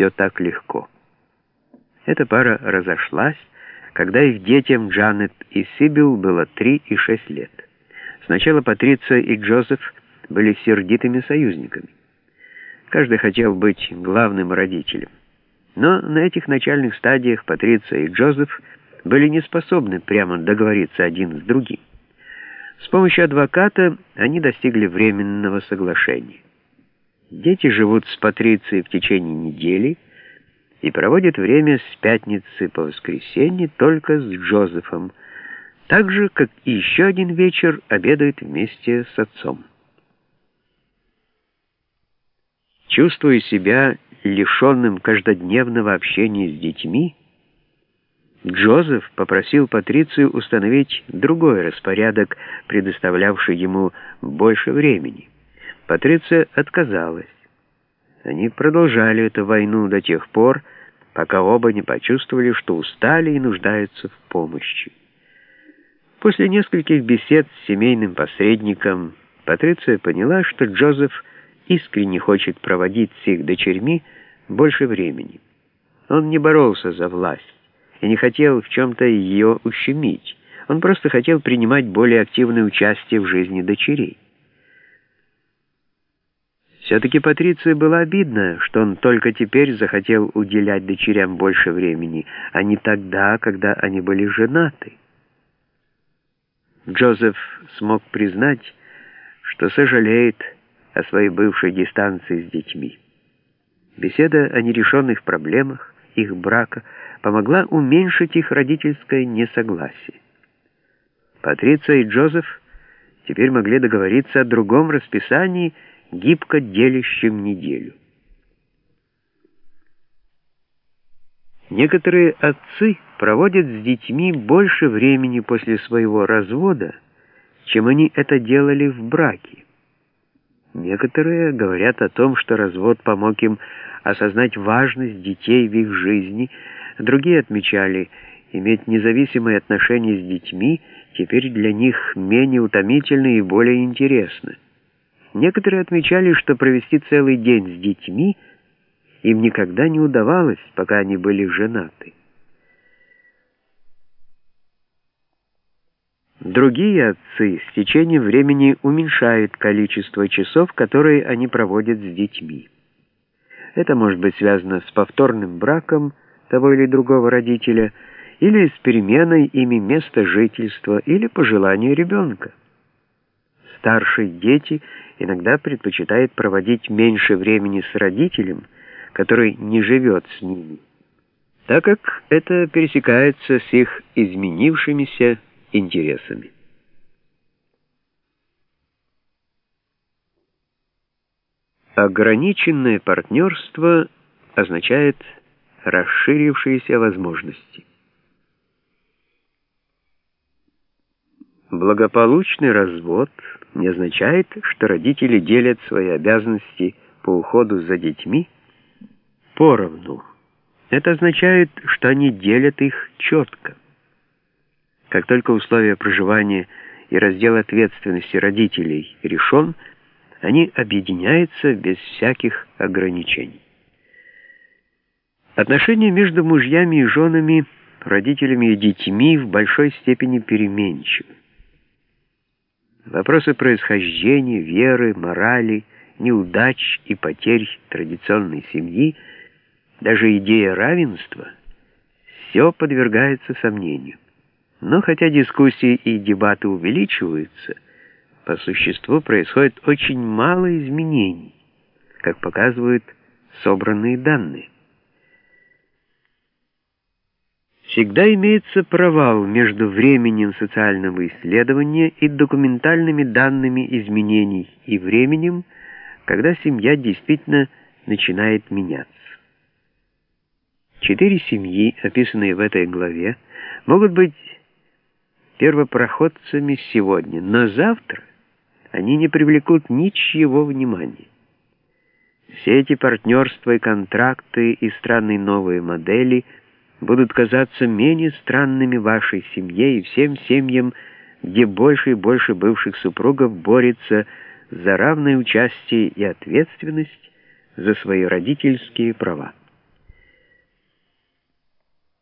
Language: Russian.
все так легко. Эта пара разошлась, когда их детям Джанет и Сибил было 3 и 6 лет. Сначала Патриция и Джозеф были сердитыми союзниками. Каждый хотел быть главным родителем. Но на этих начальных стадиях Патриция и Джозеф были не способны прямо договориться один с другим. С помощью адвоката они достигли временного соглашения. Дети живут с Патрицией в течение недели и проводят время с пятницы по воскресенье только с Джозефом, так же, как и еще один вечер обедают вместе с отцом. Чувствуя себя лишенным каждодневного общения с детьми, Джозеф попросил Патрицию установить другой распорядок, предоставлявший ему больше времени. Патриция отказалась. Они продолжали эту войну до тех пор, пока оба не почувствовали, что устали и нуждаются в помощи. После нескольких бесед с семейным посредником Патриция поняла, что Джозеф искренне хочет проводить с их дочерьми больше времени. Он не боролся за власть и не хотел в чем-то ее ущемить. Он просто хотел принимать более активное участие в жизни дочерей. Все-таки Патриции было обидно, что он только теперь захотел уделять дочерям больше времени, а не тогда, когда они были женаты. Джозеф смог признать, что сожалеет о своей бывшей дистанции с детьми. Беседа о нерешенных проблемах их брака помогла уменьшить их родительское несогласие. Патриция и Джозеф теперь могли договориться о другом расписании гибко делящим неделю. Некоторые отцы проводят с детьми больше времени после своего развода, чем они это делали в браке. Некоторые говорят о том, что развод помог им осознать важность детей в их жизни, другие отмечали, иметь независимые отношения с детьми теперь для них менее утомительно и более интересно. Некоторые отмечали, что провести целый день с детьми им никогда не удавалось, пока они были женаты. Другие отцы с течением времени уменьшают количество часов, которые они проводят с детьми. Это может быть связано с повторным браком того или другого родителя, или с переменой ими места жительства, или по желанию ребенка. Старшие дети иногда предпочитают проводить меньше времени с родителем, который не живет с ними, так как это пересекается с их изменившимися интересами. Ограниченное партнерство означает расширившиеся возможности. Благополучный развод не означает, что родители делят свои обязанности по уходу за детьми поровну. Это означает, что они делят их четко. Как только условия проживания и раздел ответственности родителей решен, они объединяются без всяких ограничений. Отношения между мужьями и женами, родителями и детьми в большой степени переменчивы. Вопросы происхождения, веры, морали, неудач и потерь традиционной семьи, даже идея равенства, все подвергается сомнению. Но хотя дискуссии и дебаты увеличиваются, по существу происходит очень мало изменений, как показывают собранные данные. Всегда имеется провал между временем социального исследования и документальными данными изменений и временем, когда семья действительно начинает меняться. Четыре семьи, описанные в этой главе, могут быть первопроходцами сегодня, но завтра они не привлекут ничьего внимания. Все эти партнерства и контракты и странные новые модели – будут казаться менее странными вашей семье и всем семьям, где больше и больше бывших супругов борется за равное участие и ответственность за свои родительские права.